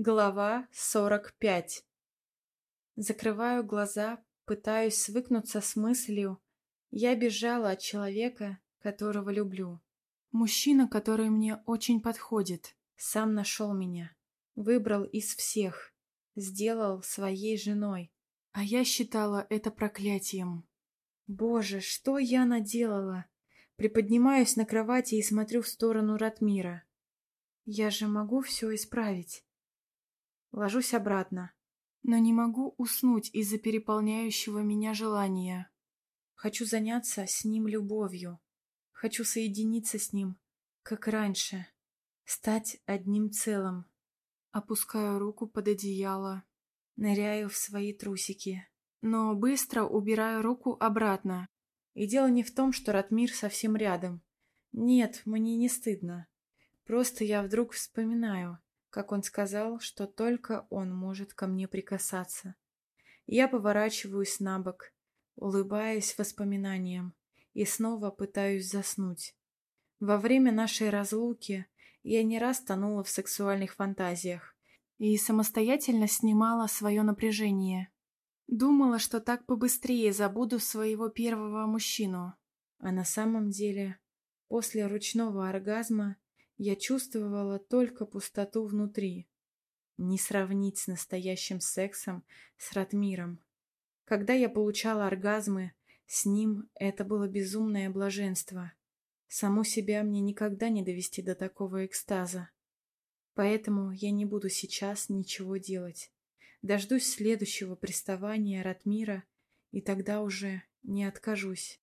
Глава 45 Закрываю глаза, пытаюсь свыкнуться с мыслью. Я бежала от человека, которого люблю. Мужчина, который мне очень подходит, сам нашел меня. Выбрал из всех. Сделал своей женой. А я считала это проклятием. Боже, что я наделала? Приподнимаюсь на кровати и смотрю в сторону Ратмира. Я же могу все исправить. Ложусь обратно. Но не могу уснуть из-за переполняющего меня желания. Хочу заняться с ним любовью. Хочу соединиться с ним, как раньше. Стать одним целым. Опускаю руку под одеяло. Ныряю в свои трусики. Но быстро убираю руку обратно. И дело не в том, что Ратмир совсем рядом. Нет, мне не стыдно. Просто я вдруг вспоминаю, как он сказал, что только он может ко мне прикасаться. Я поворачиваюсь на бок, улыбаясь воспоминаниям, и снова пытаюсь заснуть. Во время нашей разлуки я не раз тонула в сексуальных фантазиях и самостоятельно снимала свое напряжение. Думала, что так побыстрее забуду своего первого мужчину. А на самом деле, после ручного оргазма я чувствовала только пустоту внутри. Не сравнить с настоящим сексом с Ратмиром. Когда я получала оргазмы, с ним это было безумное блаженство. Саму себя мне никогда не довести до такого экстаза. Поэтому я не буду сейчас ничего делать. Дождусь следующего приставания Ратмира, и тогда уже не откажусь.